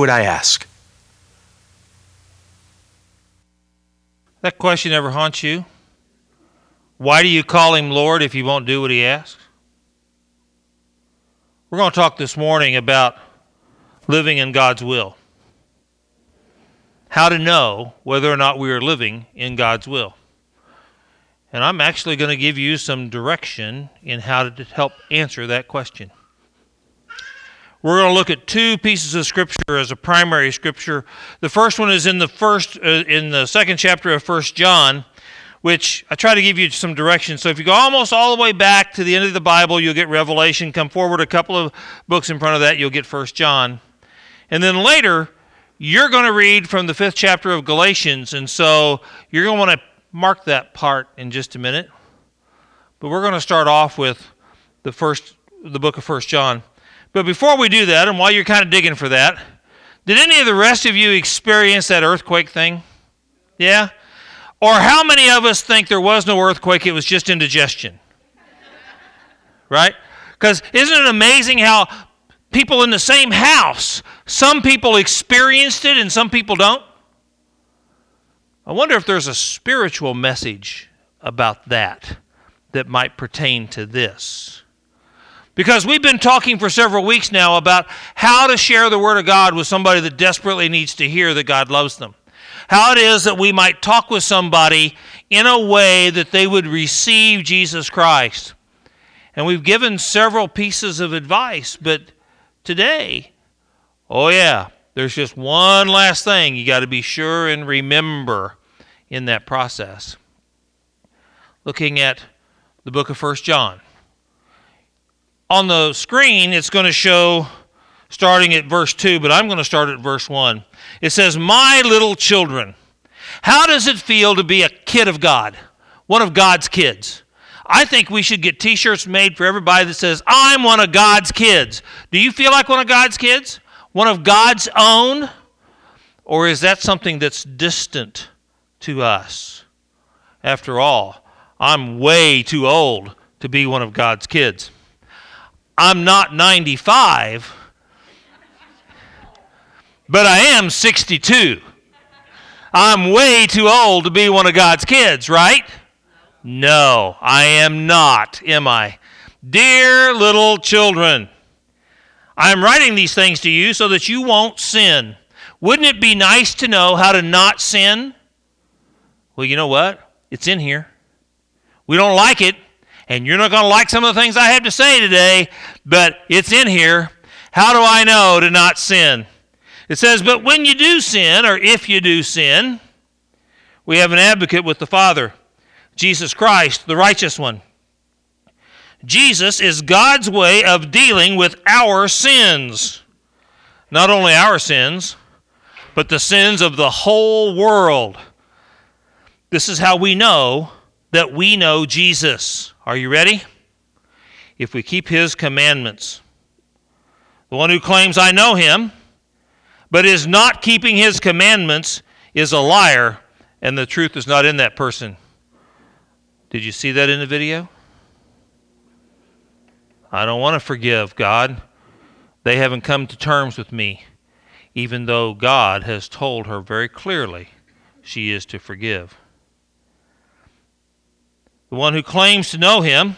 what I ask? That question ever haunts you? Why do you call him Lord if you won't do what he asks? We're going to talk this morning about living in God's will. How to know whether or not we are living in God's will. And I'm actually going to give you some direction in how to help answer that question. We're going to look at two pieces of scripture as a primary scripture. The first one is in the first uh, in the second chapter of First John, which I try to give you some direction. So if you go almost all the way back to the end of the Bible, you'll get Revelation. Come forward a couple of books in front of that, you'll get First John. And then later, you're going to read from the fifth chapter of Galatians, and so you're going to want to mark that part in just a minute. But we're going to start off with the first the book of First John. But before we do that, and while you're kind of digging for that, did any of the rest of you experience that earthquake thing? Yeah? Or how many of us think there was no earthquake, it was just indigestion? right? Because isn't it amazing how people in the same house, some people experienced it and some people don't? I wonder if there's a spiritual message about that that might pertain to this. Because we've been talking for several weeks now about how to share the Word of God with somebody that desperately needs to hear that God loves them. How it is that we might talk with somebody in a way that they would receive Jesus Christ. And we've given several pieces of advice, but today, oh yeah, there's just one last thing you got to be sure and remember in that process. Looking at the book of First John. On the screen, it's going to show starting at verse 2, but I'm going to start at verse 1. It says, My little children, how does it feel to be a kid of God, one of God's kids? I think we should get t shirts made for everybody that says, I'm one of God's kids. Do you feel like one of God's kids? One of God's own? Or is that something that's distant to us. After all, I'm way too old to be one of God's kids. I'm not 95, but I am 62. I'm way too old to be one of God's kids, right? No, I am not, am I? Dear little children, I'm writing these things to you so that you won't sin. Wouldn't it be nice to know how to not sin? Well, you know what? It's in here. We don't like it, and you're not going to like some of the things I have to say today, but it's in here. How do I know to not sin? It says, But when you do sin, or if you do sin, we have an advocate with the Father, Jesus Christ, the righteous one. Jesus is God's way of dealing with our sins. Not only our sins, but the sins of the whole world. This is how we know that we know Jesus. Are you ready? If we keep his commandments. The one who claims, I know him, but is not keeping his commandments is a liar, and the truth is not in that person. Did you see that in the video? I don't want to forgive God. They haven't come to terms with me, even though God has told her very clearly she is to forgive. The one who claims to know him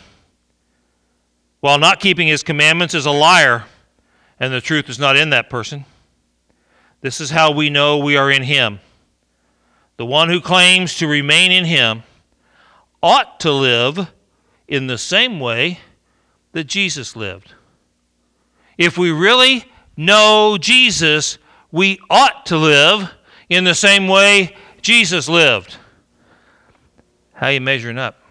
while not keeping his commandments is a liar, and the truth is not in that person. This is how we know we are in him. The one who claims to remain in him ought to live in the same way that Jesus lived. If we really know Jesus, we ought to live in the same way Jesus lived. How are you measuring up?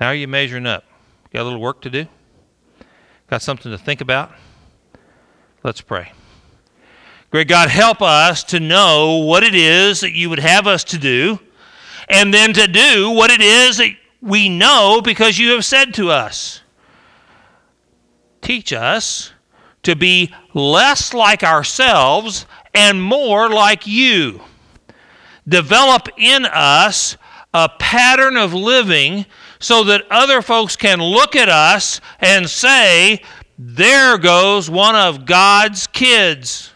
How are you measuring up? Got a little work to do? Got something to think about? Let's pray. Great God, help us to know what it is that you would have us to do, and then to do what it is that we know because you have said to us. Teach us to be less like ourselves and more like you. Develop in us a pattern of living so that other folks can look at us and say, There goes one of God's kids.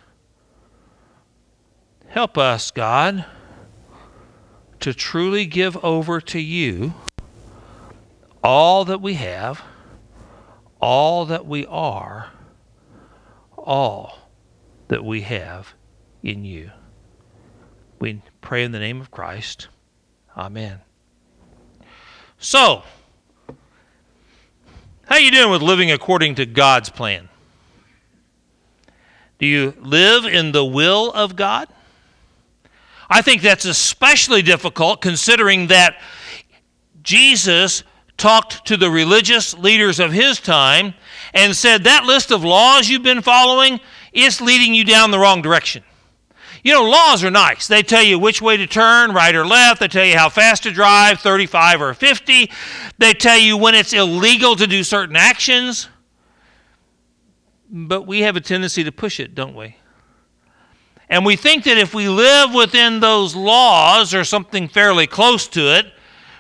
Help us, God, to truly give over to you all that we have, all that we are, all that we have in you. We pray in the name of Christ. Amen. So, how are you doing with living according to God's plan? Do you live in the will of God? I think that's especially difficult considering that Jesus talked to the religious leaders of his time and said that list of laws you've been following is leading you down the wrong direction. You know, laws are nice. They tell you which way to turn, right or left. They tell you how fast to drive, 35 or 50. They tell you when it's illegal to do certain actions. But we have a tendency to push it, don't we? And we think that if we live within those laws or something fairly close to it,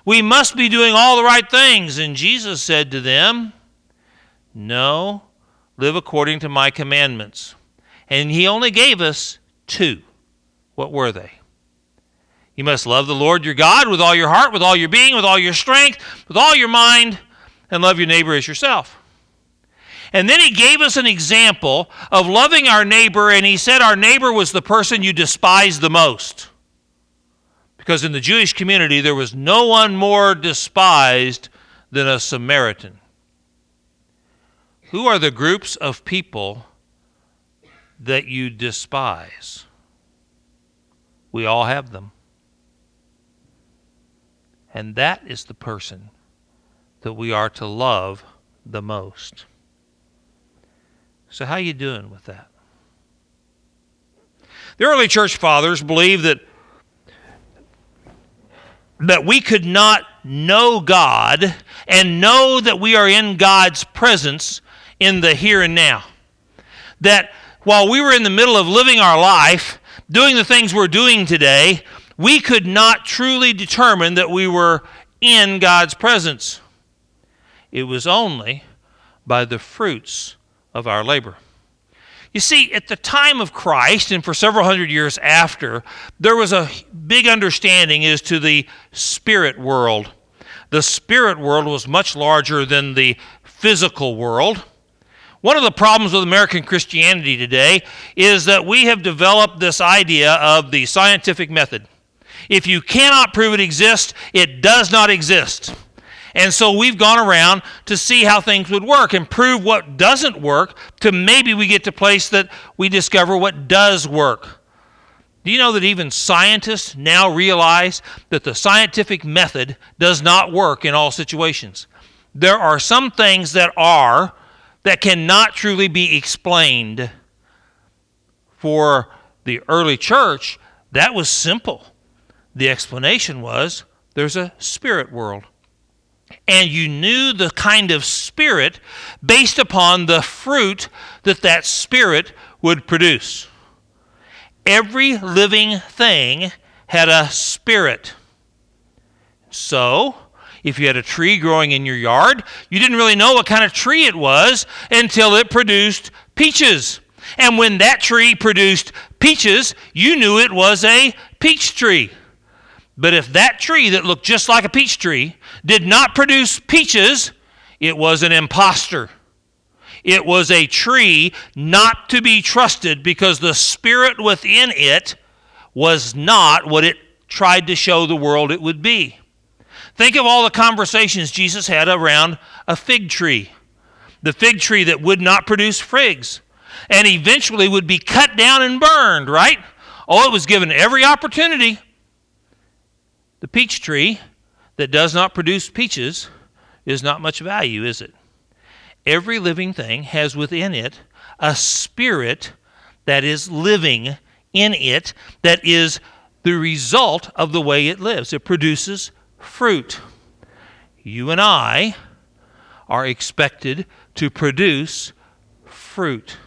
we must be doing all the right things. And Jesus said to them, No, live according to my commandments. And he only gave us two. What were they? You must love the Lord your God with all your heart, with all your being, with all your strength, with all your mind, and love your neighbor as yourself. And then he gave us an example of loving our neighbor, and he said our neighbor was the person you despise the most. Because in the Jewish community, there was no one more despised than a Samaritan. Who are the groups of people that you despise? We all have them. And that is the person that we are to love the most. So how are you doing with that? The early church fathers believed that that we could not know God and know that we are in God's presence in the here and now. That while we were in the middle of living our life, doing the things we're doing today, we could not truly determine that we were in God's presence. It was only by the fruits of our labor. You see, at the time of Christ and for several hundred years after, there was a big understanding as to the spirit world. The spirit world was much larger than the physical world. One of the problems with American Christianity today is that we have developed this idea of the scientific method. If you cannot prove it exists, it does not exist. And so we've gone around to see how things would work and prove what doesn't work to maybe we get to a place that we discover what does work. Do you know that even scientists now realize that the scientific method does not work in all situations? There are some things that are that cannot truly be explained. For the early church, that was simple. The explanation was there's a spirit world. And you knew the kind of spirit based upon the fruit that that spirit would produce. Every living thing had a spirit. So, if you had a tree growing in your yard, you didn't really know what kind of tree it was until it produced peaches. And when that tree produced peaches, you knew it was a peach tree. But if that tree that looked just like a peach tree did not produce peaches, it was an impostor. It was a tree not to be trusted because the spirit within it was not what it tried to show the world it would be. Think of all the conversations Jesus had around a fig tree, the fig tree that would not produce figs and eventually would be cut down and burned, right? Oh, it was given every opportunity. The peach tree that does not produce peaches is not much value, is it? Every living thing has within it a spirit that is living in it, that is the result of the way it lives. It produces fruit. You and I are expected to produce fruit.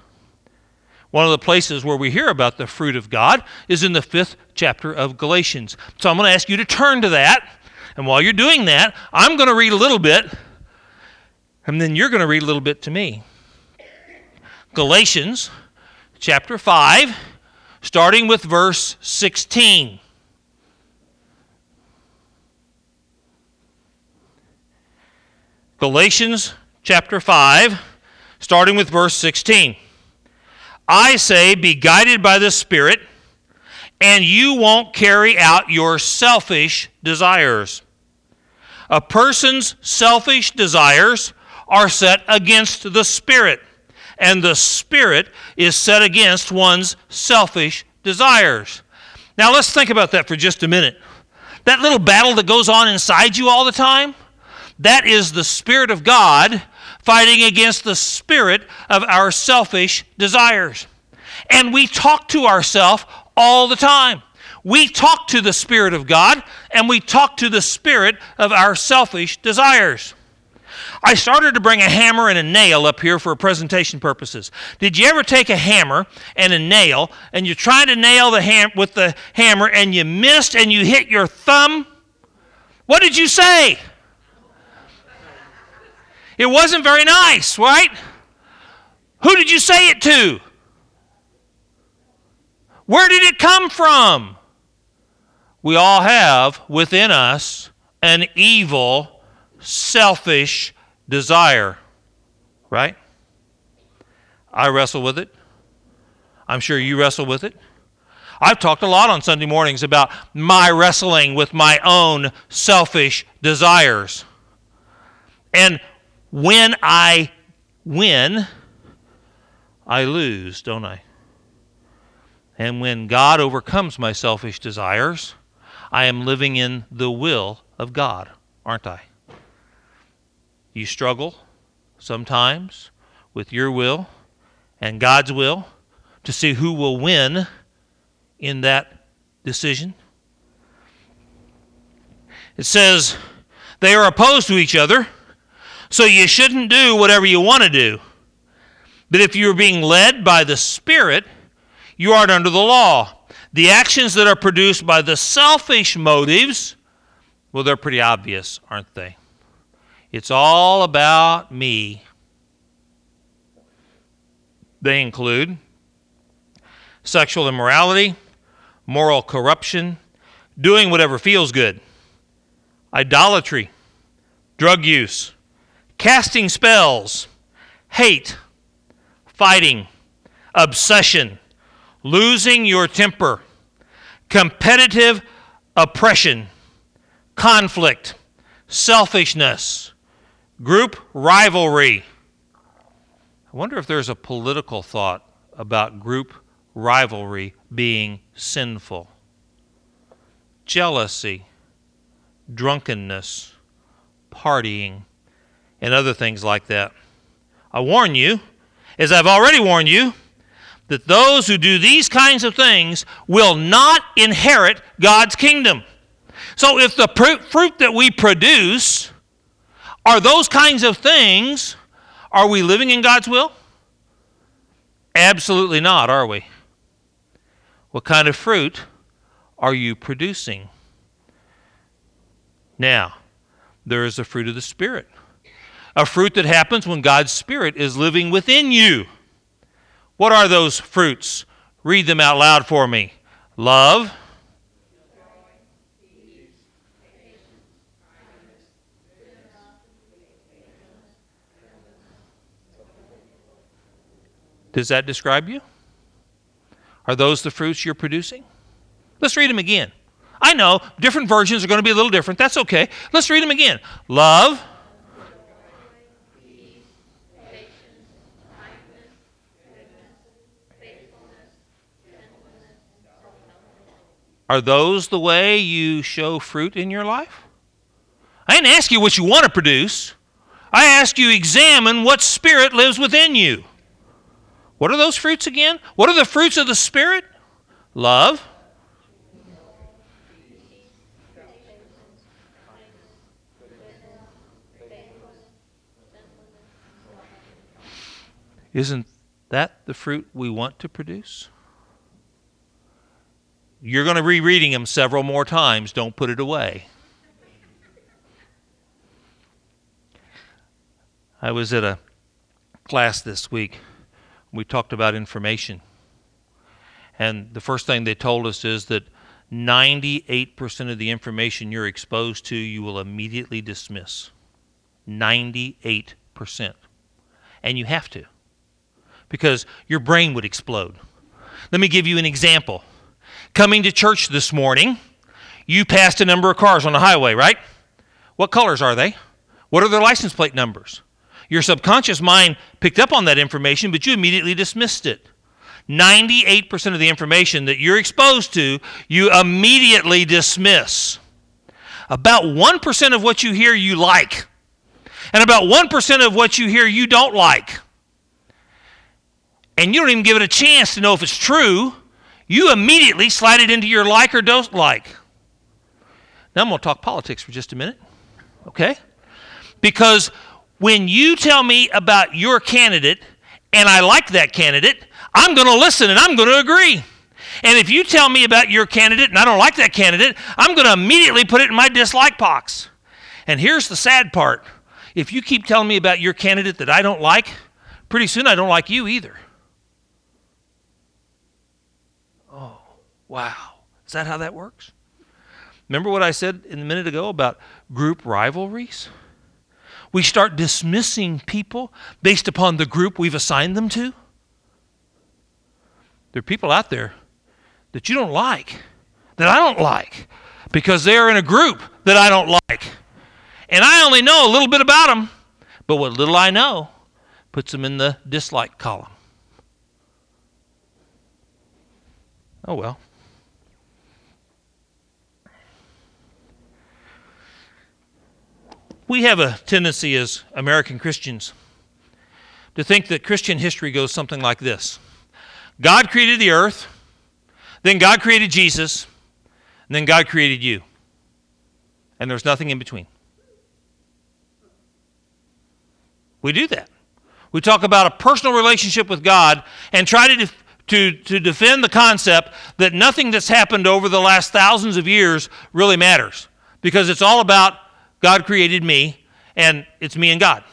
One of the places where we hear about the fruit of God is in the fifth chapter of Galatians. So I'm going to ask you to turn to that. And while you're doing that, I'm going to read a little bit, and then you're going to read a little bit to me. Galatians chapter 5, starting with verse 16. Galatians chapter 5, starting with verse 16. I say, be guided by the Spirit, and you won't carry out your selfish desires. A person's selfish desires are set against the Spirit, and the Spirit is set against one's selfish desires. Now, let's think about that for just a minute. That little battle that goes on inside you all the time, that is the Spirit of God fighting against the spirit of our selfish desires. And we talk to ourselves all the time. We talk to the Spirit of God and we talk to the spirit of our selfish desires. I started to bring a hammer and a nail up here for presentation purposes. Did you ever take a hammer and a nail and you're trying to nail the ham with the hammer and you missed and you hit your thumb? What did you say? It wasn't very nice, right? Who did you say it to? Where did it come from? We all have within us an evil, selfish desire, right? I wrestle with it. I'm sure you wrestle with it. I've talked a lot on Sunday mornings about my wrestling with my own selfish desires. And when I win, I lose, don't I? And when God overcomes my selfish desires, I am living in the will of God, aren't I? You struggle sometimes with your will and God's will to see who will win in that decision. It says, they are opposed to each other so you shouldn't do whatever you want to do. But if you're being led by the Spirit, you aren't under the law. The actions that are produced by the selfish motives, well, they're pretty obvious, aren't they? It's all about me. They include sexual immorality, moral corruption, doing whatever feels good, idolatry, drug use, casting spells, hate, fighting, obsession, losing your temper, competitive oppression, conflict, selfishness, group rivalry. I wonder if there's a political thought about group rivalry being sinful. Jealousy, drunkenness, partying, and other things like that. I warn you, as I've already warned you, that those who do these kinds of things will not inherit God's kingdom. So if the fruit that we produce are those kinds of things, are we living in God's will? Absolutely not, are we? What kind of fruit are you producing? Now, there is the fruit of the Spirit a fruit that happens when God's Spirit is living within you. What are those fruits? Read them out loud for me. Love. Does that describe you? Are those the fruits you're producing? Let's read them again. I know different versions are going to be a little different. That's okay. Let's read them again. Love. Are those the way you show fruit in your life? I didn't ask you what you want to produce. I ask you examine what spirit lives within you. What are those fruits again? What are the fruits of the spirit? Love. Isn't that the fruit we want to produce? You're going to be reading them several more times. Don't put it away. I was at a class this week We talked about information. And the first thing they told us is that 98% of the information you're exposed to, you will immediately dismiss. 98%. And you have to, because your brain would explode. Let me give you an example. Coming to church this morning, you passed a number of cars on the highway, right? What colors are they? What are their license plate numbers? Your subconscious mind picked up on that information, but you immediately dismissed it. 98% of the information that you're exposed to, you immediately dismiss. About 1% of what you hear you like, and about 1% of what you hear you don't like. And you don't even give it a chance to know if it's true. You immediately slide it into your like or don't like. Now I'm going to talk politics for just a minute, okay? Because when you tell me about your candidate and I like that candidate, I'm going to listen and I'm going to agree. And if you tell me about your candidate and I don't like that candidate, I'm going to immediately put it in my dislike box. And here's the sad part if you keep telling me about your candidate that I don't like, pretty soon I don't like you either. Wow. Is that how that works? Remember what I said in a minute ago about group rivalries? We start dismissing people based upon the group we've assigned them to. There are people out there that you don't like, that I don't like, because they're in a group that I don't like. And I only know a little bit about them, but what little I know puts them in the dislike column. Oh well. We have a tendency as American Christians to think that Christian history goes something like this God created the earth, then God created Jesus, and then God created you. And there's nothing in between. We do that. We talk about a personal relationship with God and try to, def- to, to defend the concept that nothing that's happened over the last thousands of years really matters because it's all about God created me and it's me and God.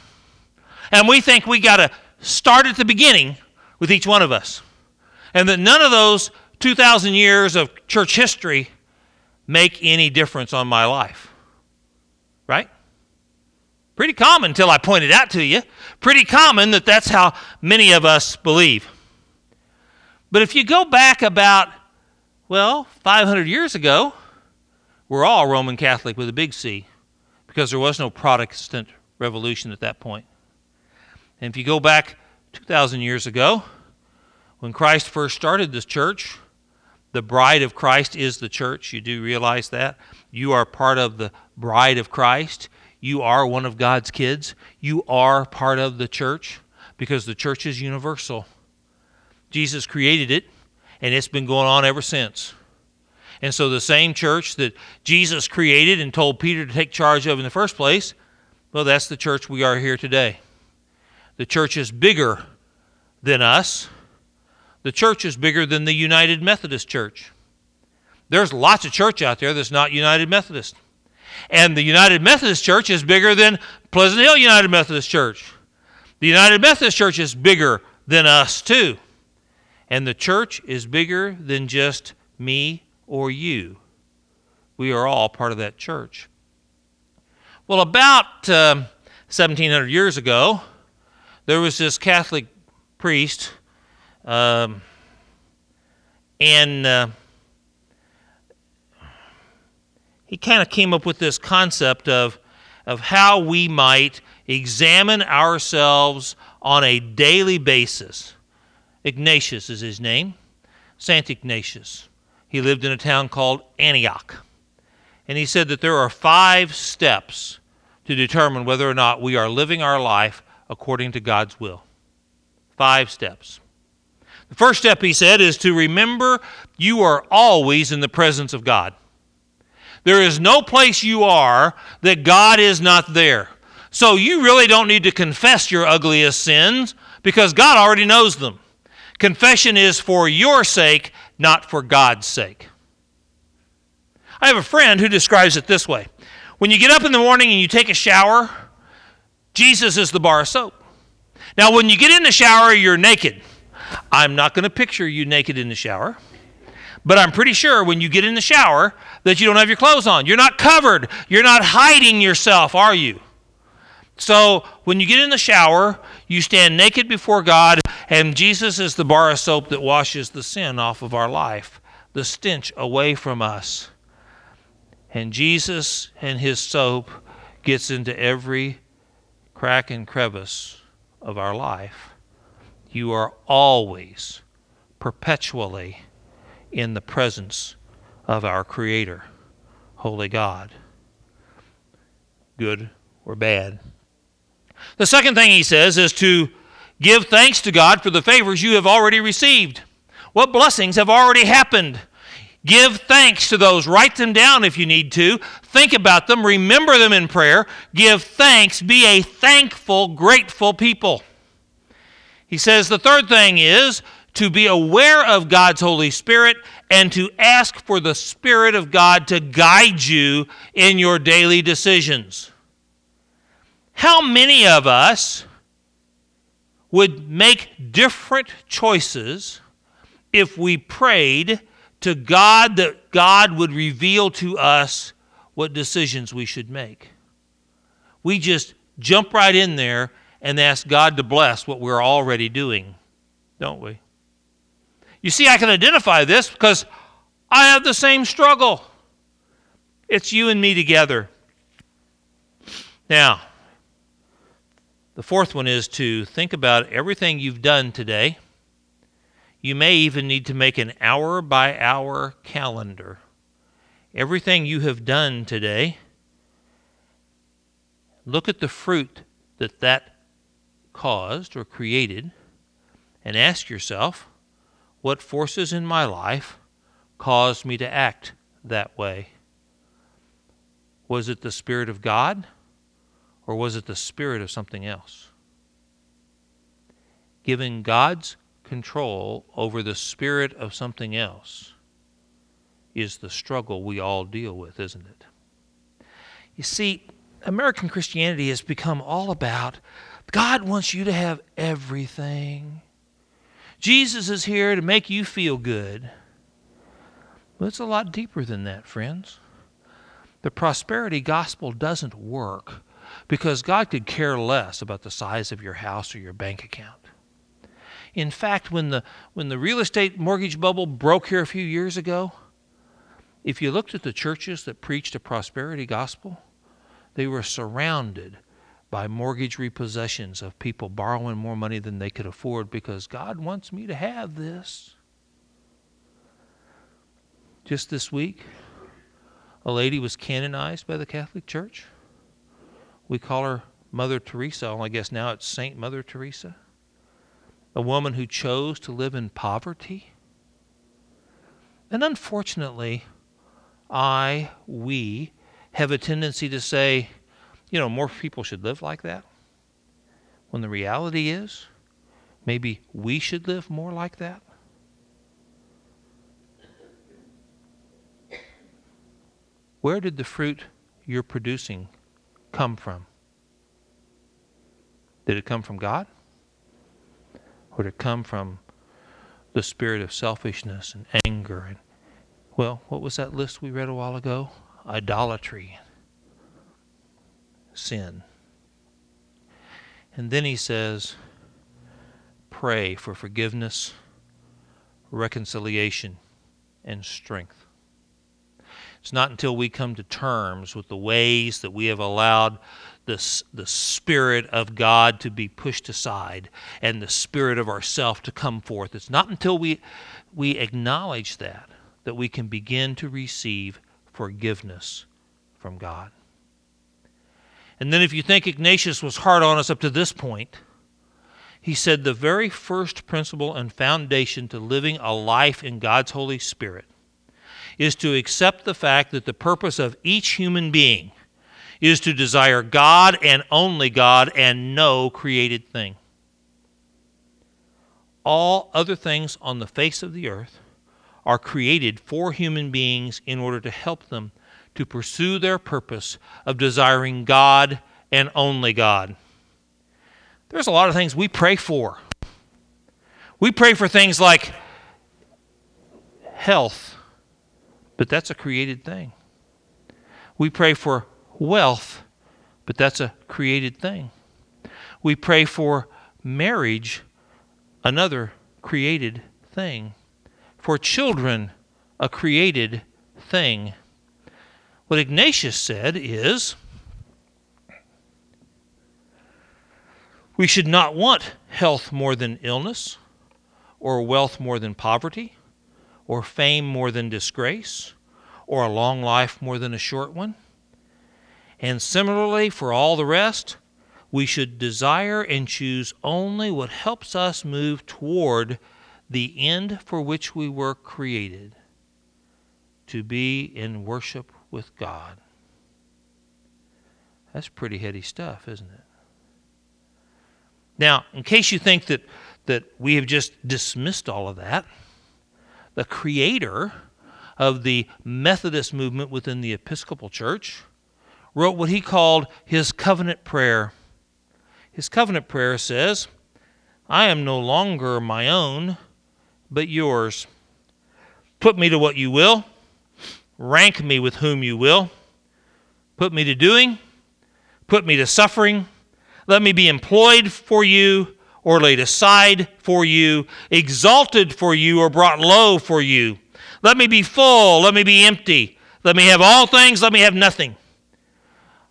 And we think we got to start at the beginning with each one of us and that none of those 2,000 years of church history make any difference on my life. Right? Pretty common until I pointed out to you. Pretty common that that's how many of us believe. But if you go back about, well, 500 years ago, we're all Roman Catholic with a big C because there was no Protestant revolution at that point. And if you go back 2,000 years ago, when Christ first started this church, the bride of Christ is the church. You do realize that? You are part of the bride of Christ. You are one of God's kids. You are part of the church because the church is universal. Jesus created it, and it's been going on ever since. And so the same church that Jesus created and told Peter to take charge of in the first place, well, that's the church we are here today. The church is bigger than us. The church is bigger than the United Methodist Church. There's lots of church out there that's not United Methodist. And the United Methodist Church is bigger than Pleasant Hill United Methodist Church. The United Methodist Church is bigger than us, too. And the church is bigger than just me or you. We are all part of that church. Well, about uh, 1700 years ago, there was this Catholic priest um, and uh, he kind of came up with this concept of, of how we might examine ourselves on a daily basis. Ignatius is his name, Saint Ignatius. He lived in a town called Antioch. And he said that there are five steps to determine whether or not we are living our life according to God's will. Five steps. The first step, he said, is to remember you are always in the presence of God. There is no place you are that God is not there. So you really don't need to confess your ugliest sins because God already knows them. Confession is for your sake, not for God's sake. I have a friend who describes it this way When you get up in the morning and you take a shower, Jesus is the bar of soap. Now, when you get in the shower, you're naked I'm not going to picture you naked in the shower, but I'm pretty sure when you get in the shower that you don't have your clothes on. You're not covered. You're not hiding yourself, are you? So when you get in the shower, you stand naked before God, and Jesus is the bar of soap that washes the sin off of our life, the stench away from us. And Jesus and his soap gets into every crack and crevice of our life. You are always, perpetually in the presence of our Creator, Holy God, good or bad. The second thing he says is to give thanks to God for the favors you have already received. What blessings have already happened? Give thanks to those. Write them down if you need to. Think about them. Remember them in prayer. Give thanks. Be a thankful, grateful people. He says the third thing is to be aware of God's Holy Spirit and to ask for the Spirit of God to guide you in your daily decisions. How many of us would make different choices if we prayed to God that God would reveal to us what decisions we should make? We just jump right in there and ask God to bless what we're already doing, don't we? You see, I can identify this because I have the same struggle. It's you and me together. Now, the fourth one is to think about everything you've done today. You may even need to make an hour by hour calendar. Everything you have done today, look at the fruit that that caused or created and ask yourself what forces in my life caused me to act that way? Was it the Spirit of God? Or was it the spirit of something else? Given God's control over the spirit of something else is the struggle we all deal with, isn't it? You see, American Christianity has become all about God wants you to have everything. Jesus is here to make you feel good. But it's a lot deeper than that, friends. The prosperity gospel doesn't work because God could care less about the size of your house or your bank account. In fact, when the, when the real estate mortgage bubble broke here a few years ago, if you looked at the churches that preached a prosperity gospel, they were surrounded by mortgage repossessions of people borrowing more money than they could afford because God wants me to have this. Just this week, a lady was canonized by the Catholic Church we call her Mother Teresa. I guess now it's Saint Mother Teresa. A woman who chose to live in poverty. And unfortunately, I, we, have a tendency to say, you know, more people should live like that. When the reality is, maybe we should live more like that. Where did the fruit you're producing come from? Did it come from God? Or did it come from the spirit of selfishness and anger and well, what was that list we read a while ago? Idolatry, sin. And then he says, pray for forgiveness, reconciliation, and strength. It's not until we come to terms with the ways that we have allowed the, the Spirit of God to be pushed aside and the Spirit of ourself to come forth. It's not until we, we acknowledge that that we can begin to receive forgiveness from God. And then, if you think Ignatius was hard on us up to this point, he said the very first principle and foundation to living a life in God's Holy Spirit is to accept the fact that the purpose of each human being is to desire God and only God and no created thing. All other things on the face of the earth are created for human beings in order to help them to pursue their purpose of desiring God and only God. There's a lot of things we pray for. We pray for things like health, but that's a created thing. We pray for wealth, but that's a created thing. We pray for marriage, another created thing. For children, a created thing. What Ignatius said is we should not want health more than illness, or wealth more than poverty, or fame more than disgrace, or a long life more than a short one. And similarly, for all the rest, we should desire and choose only what helps us move toward the end for which we were created to be in worship with God. That's pretty heady stuff, isn't it? Now, in case you think that, that we have just dismissed all of that, the creator of the Methodist movement within the Episcopal Church wrote what he called his covenant prayer. His covenant prayer says, I am no longer my own, but yours. Put me to what you will, rank me with whom you will, put me to doing, put me to suffering, let me be employed for you or laid aside for you, exalted for you or brought low for you. Let me be full, let me be empty. Let me have all things, let me have nothing.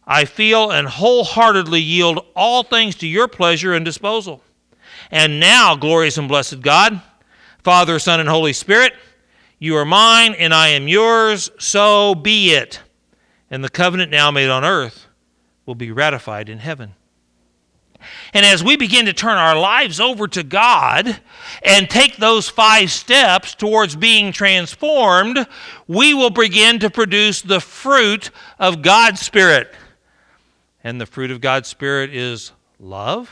I feel and wholeheartedly yield all things to your pleasure and disposal. And now, glorious and blessed God, Father, Son, and Holy Spirit, you are mine and I am yours, so be it. And the covenant now made on earth will be ratified in heaven. And as we begin to turn our lives over to God and take those five steps towards being transformed, we will begin to produce the fruit of God's Spirit. And the fruit of God's Spirit is love.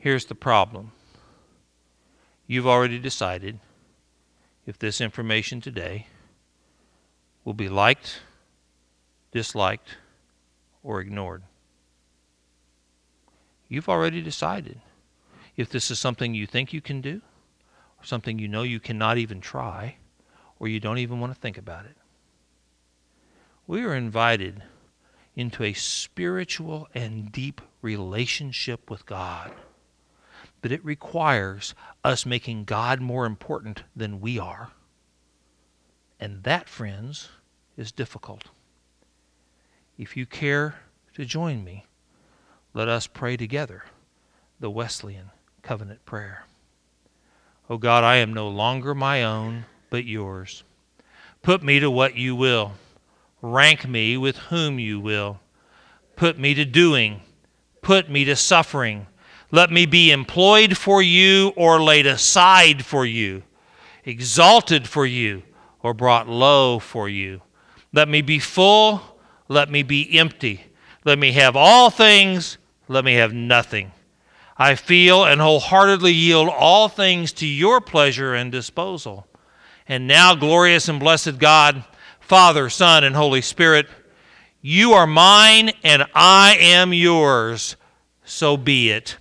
Here's the problem. You've already decided if this information today will be liked, disliked, or ignored. You've already decided if this is something you think you can do, or something you know you cannot even try, or you don't even want to think about it. We are invited into a spiritual and deep relationship with God. But it requires us making God more important than we are. And that, friends, is difficult. If you care to join me, let us pray together the Wesleyan covenant prayer. O oh God, I am no longer my own, but yours. Put me to what you will. Rank me with whom you will. Put me to doing. Put me to suffering. Let me be employed for you or laid aside for you, exalted for you or brought low for you. Let me be full. Let me be empty. Let me have all things. Let me have nothing. I feel and wholeheartedly yield all things to your pleasure and disposal. And now, glorious and blessed God, Father, Son, and Holy Spirit, you are mine and I am yours. So be it.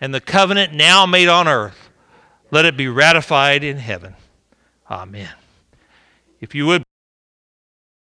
And the covenant now made on earth, let it be ratified in heaven. Amen. If you would,